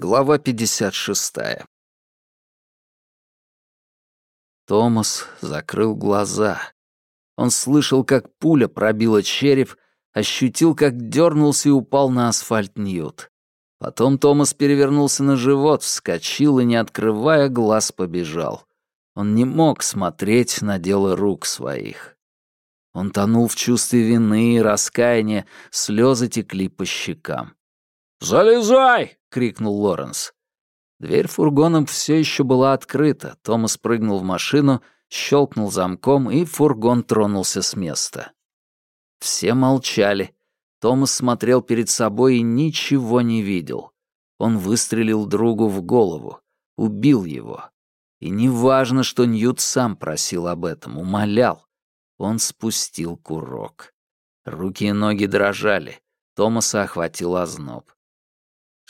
Глава 56. Томас закрыл глаза. Он слышал, как пуля пробила череп, ощутил, как дернулся и упал на асфальт Ньют. Потом Томас перевернулся на живот, вскочил и, не открывая глаз, побежал. Он не мог смотреть на дело рук своих. Он тонул в чувстве вины и раскаяния, слезы текли по щекам. «Залезай!» — крикнул Лоренс. Дверь фургона все еще была открыта. Томас прыгнул в машину, щелкнул замком, и фургон тронулся с места. Все молчали. Томас смотрел перед собой и ничего не видел. Он выстрелил другу в голову, убил его. И неважно, что Ньют сам просил об этом, умолял. Он спустил курок. Руки и ноги дрожали. Томаса охватил озноб.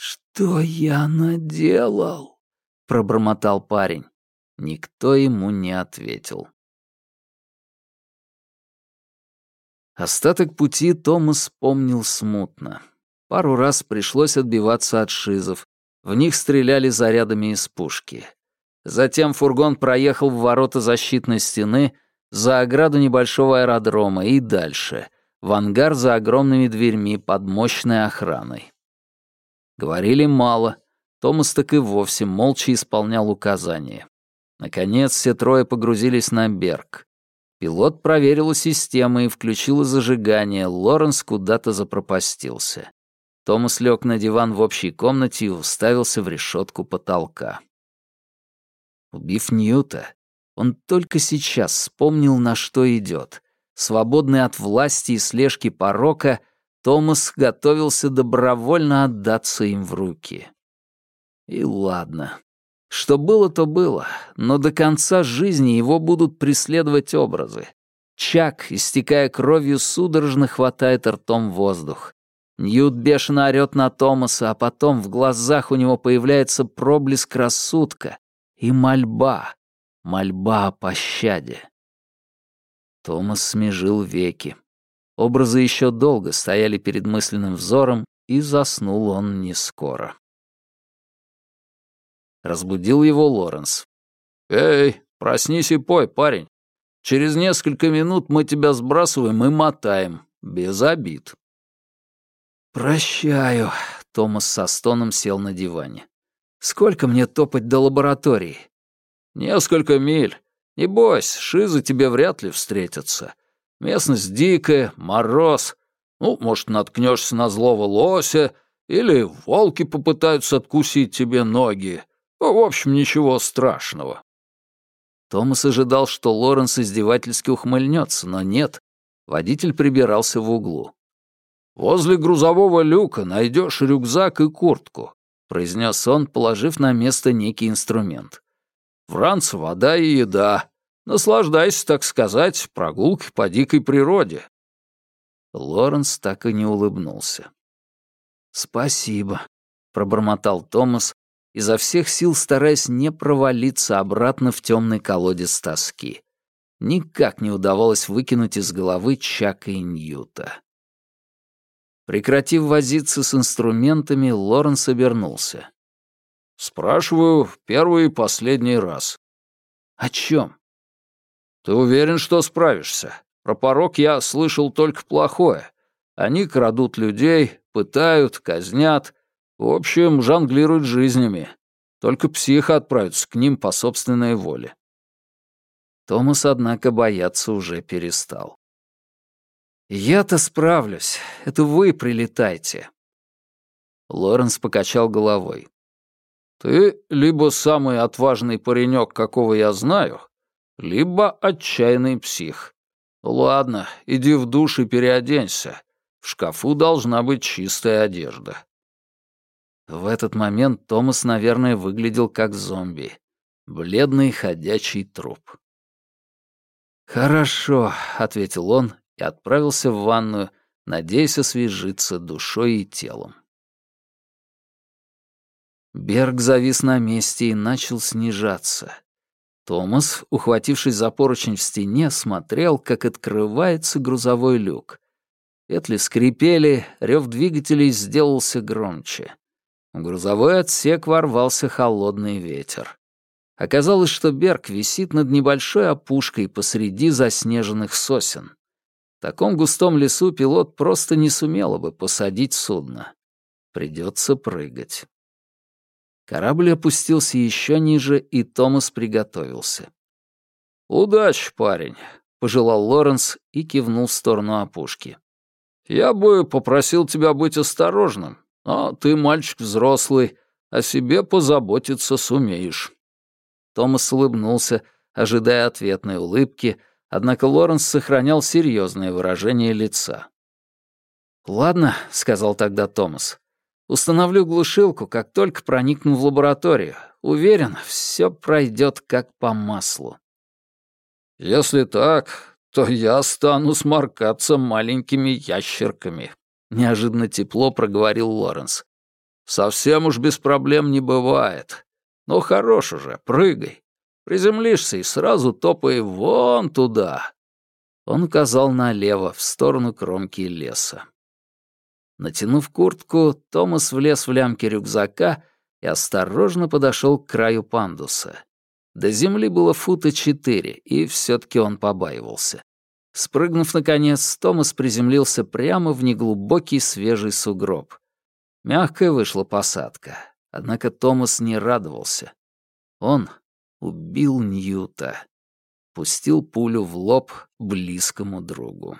«Что я наделал?» — пробормотал парень. Никто ему не ответил. Остаток пути Томас помнил смутно. Пару раз пришлось отбиваться от шизов. В них стреляли зарядами из пушки. Затем фургон проехал в ворота защитной стены, за ограду небольшого аэродрома и дальше, в ангар за огромными дверьми под мощной охраной. Говорили мало. Томас так и вовсе молча исполнял указания. Наконец, все трое погрузились на Берг. Пилот проверил системы и включил зажигание, Лоренс куда-то запропастился. Томас лег на диван в общей комнате и уставился в решетку потолка. Убив Ньюта, он только сейчас вспомнил, на что идет. Свободный от власти и слежки порока, Томас готовился добровольно отдаться им в руки. И ладно. Что было, то было, но до конца жизни его будут преследовать образы. Чак, истекая кровью, судорожно хватает ртом воздух. Ньют бешено орёт на Томаса, а потом в глазах у него появляется проблеск рассудка и мольба, мольба о пощаде. Томас смежил веки. Образы еще долго стояли перед мысленным взором, и заснул он не скоро. Разбудил его Лоренс. «Эй, проснись и пой, парень. Через несколько минут мы тебя сбрасываем и мотаем. Без обид». «Прощаю», — Томас со стоном сел на диване. «Сколько мне топать до лаборатории?» «Несколько миль. Не бойся, шизы тебе вряд ли встретятся. Местность дикая, мороз. Ну, может, наткнешься на злого лося, или волки попытаются откусить тебе ноги. Ну, в общем, ничего страшного». Томас ожидал, что Лоренс издевательски ухмыльнется, но нет. Водитель прибирался в углу. «Возле грузового люка найдешь рюкзак и куртку», — произнес он, положив на место некий инструмент. «В ранце вода и еда. Наслаждайся, так сказать, прогулкой по дикой природе». Лоренс так и не улыбнулся. «Спасибо», — пробормотал Томас, изо всех сил стараясь не провалиться обратно в темный колодец тоски. Никак не удавалось выкинуть из головы Чака и Ньюта. Прекратив возиться с инструментами, Лоренс обернулся. «Спрашиваю первый и последний раз». «О чем?» Ты уверен, что справишься? Про порог я слышал только плохое. Они крадут людей, пытают, казнят. В общем, жонглируют жизнями. Только псих отправится к ним по собственной воле. Томас, однако, бояться уже перестал. «Я-то справлюсь. Это вы прилетайте». Лоренс покачал головой. «Ты либо самый отважный паренек, какого я знаю, либо отчаянный псих. Ладно, иди в душ и переоденься. В шкафу должна быть чистая одежда. В этот момент Томас, наверное, выглядел как зомби. Бледный ходячий труп. «Хорошо», — ответил он и отправился в ванную, надеясь освежиться душой и телом. Берг завис на месте и начал снижаться. Томас, ухватившись за поручень в стене, смотрел, как открывается грузовой люк. Петли скрипели, рев двигателей сделался громче. В грузовой отсек ворвался холодный ветер. Оказалось, что Берг висит над небольшой опушкой посреди заснеженных сосен. В таком густом лесу пилот просто не сумела бы посадить судно. Придется прыгать. Корабль опустился еще ниже, и Томас приготовился. «Удачи, парень», — пожелал Лоренс и кивнул в сторону опушки. «Я бы попросил тебя быть осторожным, но ты мальчик взрослый, о себе позаботиться сумеешь». Томас улыбнулся, ожидая ответной улыбки, однако Лоренс сохранял серьезное выражение лица. «Ладно», — сказал тогда Томас. «Установлю глушилку, как только проникну в лабораторию. Уверен, все пройдет как по маслу». «Если так, то я стану сморкаться маленькими ящерками», — неожиданно тепло проговорил Лоренс. «Совсем уж без проблем не бывает. Но хорош уже, прыгай. Приземлишься и сразу топай вон туда». Он указал налево, в сторону кромки леса. Натянув куртку, Томас влез в лямки рюкзака и осторожно подошел к краю пандуса. До земли было фута четыре, и все-таки он побаивался. Спрыгнув наконец, Томас приземлился прямо в неглубокий свежий сугроб. Мягкая вышла посадка, однако Томас не радовался. Он убил Ньюта. Пустил пулю в лоб близкому другу.